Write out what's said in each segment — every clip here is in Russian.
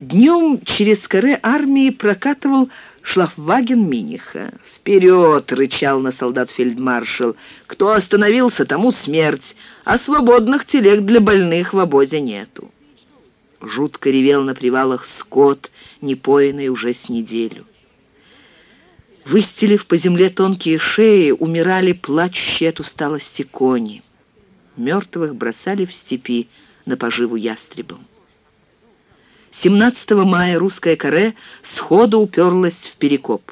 Днем через коре армии прокатывал шлафваген Миниха. «Вперед!» — рычал на солдат фельдмаршал. «Кто остановился, тому смерть, а свободных телег для больных в обозе нету». Жутко ревел на привалах скот, непоенный уже с неделю. Выстелив по земле тонкие шеи, умирали плачущие от усталости кони. Мертвых бросали в степи на поживу ястребам. 17 мая русская каре сходу уперлась в Перекоп.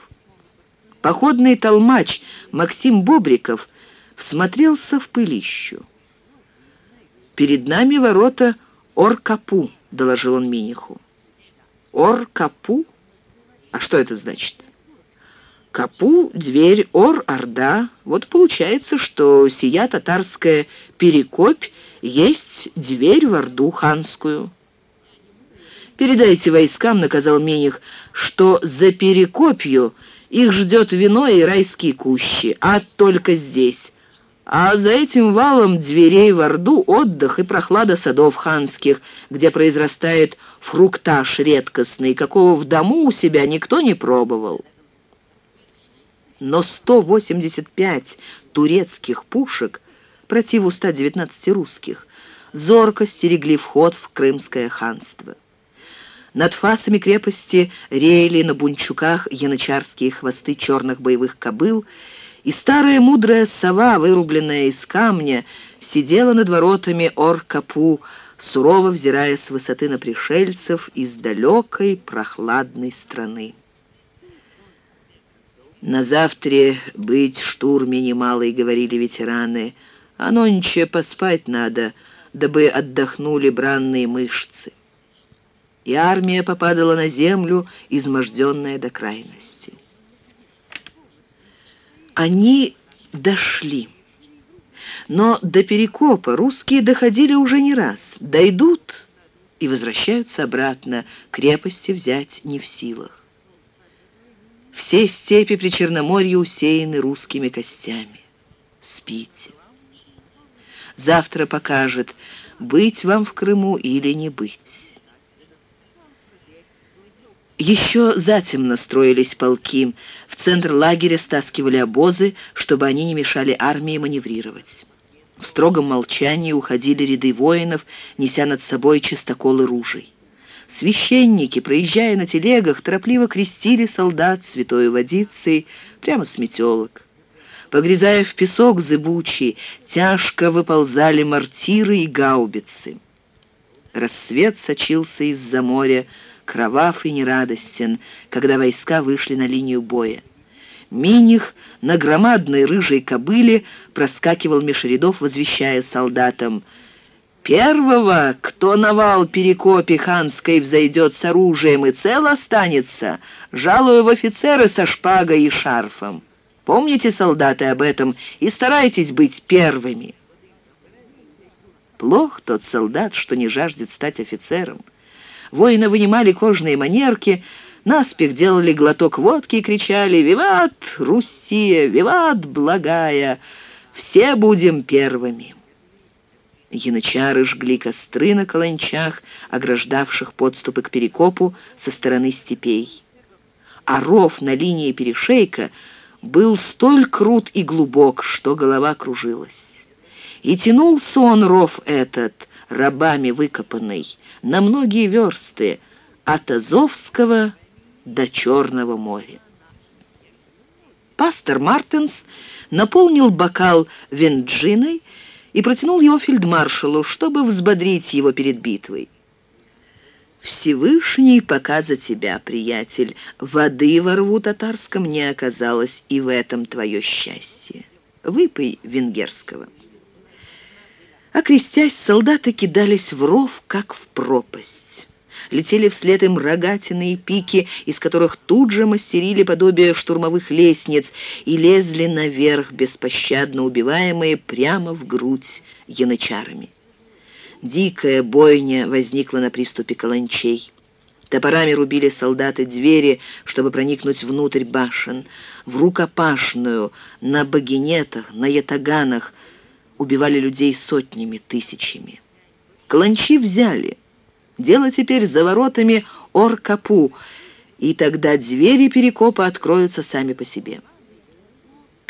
Походный толмач Максим Бобриков всмотрелся в пылищу. «Перед нами ворота Оркапу», — доложил он Миниху. «Оркапу? А что это значит?» Капу, дверь, ор, орда. Вот получается, что сия татарская перекопь есть дверь в орду ханскую. «Передайте войскам», — наказал Мених, — «что за перекопью их ждет вино и райские кущи, а только здесь. А за этим валом дверей в Орду отдых и прохлада садов ханских, где произрастает фруктаж редкостный, какого в дому у себя никто не пробовал». Но 185 турецких пушек противу 119 русских зорко стерегли вход в Крымское ханство. Над фасами крепости реяли на бунчуках янычарские хвосты черных боевых кобыл, и старая мудрая сова, вырубленная из камня, сидела над воротами Ор-Капу, сурово взирая с высоты на пришельцев из далекой прохладной страны. «На завтра быть штурме немалой», — говорили ветераны, «а нонче поспать надо, дабы отдохнули бранные мышцы» и армия попадала на землю, изможденная до крайности. Они дошли. Но до Перекопа русские доходили уже не раз. Дойдут и возвращаются обратно, крепости взять не в силах. Все степи при Черноморье усеяны русскими костями. Спите. Завтра покажет, быть вам в Крыму или не быть. Еще затемно строились полки. В центр лагеря стаскивали обозы, чтобы они не мешали армии маневрировать. В строгом молчании уходили ряды воинов, неся над собой чистоколы ружей. Священники, проезжая на телегах, торопливо крестили солдат святой водицей прямо с метелок. Погрязая в песок зыбучий, тяжко выползали мортиры и гаубицы. Рассвет сочился из-за моря, кровав и нерадостен, когда войска вышли на линию боя. Миних на громадной рыжей кобыле проскакивал меж рядов, возвещая солдатам «Первого, кто на вал перекопи ханской взойдет с оружием и цел останется, жалую в офицеры со шпагой и шарфом. Помните, солдаты, об этом и старайтесь быть первыми». Плох тот солдат, что не жаждет стать офицером. Воины вынимали кожные манерки, наспех делали глоток водки и кричали «Виват, Руссия! Виват, благая! Все будем первыми!» Янычары жгли костры на каланчах, ограждавших подступы к перекопу со стороны степей. А ров на линии перешейка был столь крут и глубок, что голова кружилась. И тянулся он ров этот, рабами выкопанный, на многие версты от Азовского до Черного моря. Пастор Мартинс наполнил бокал венджиной и протянул его фельдмаршалу, чтобы взбодрить его перед битвой. «Всевышний пока за тебя, приятель. Воды во рву татарском не оказалось, и в этом твое счастье. Выпей венгерского». А крестясь, солдаты кидались в ров, как в пропасть. Летели вслед им рогатины и пики, из которых тут же мастерили подобие штурмовых лестниц и лезли наверх, беспощадно убиваемые прямо в грудь янычарами. Дикая бойня возникла на приступе каланчей. Топорами рубили солдаты двери, чтобы проникнуть внутрь башен. В рукопашную, на багинетах, на ятаганах — убивали людей сотнями, тысячами. Каланчи взяли. Дело теперь за воротами Оркапу, и тогда двери Перекопа откроются сами по себе.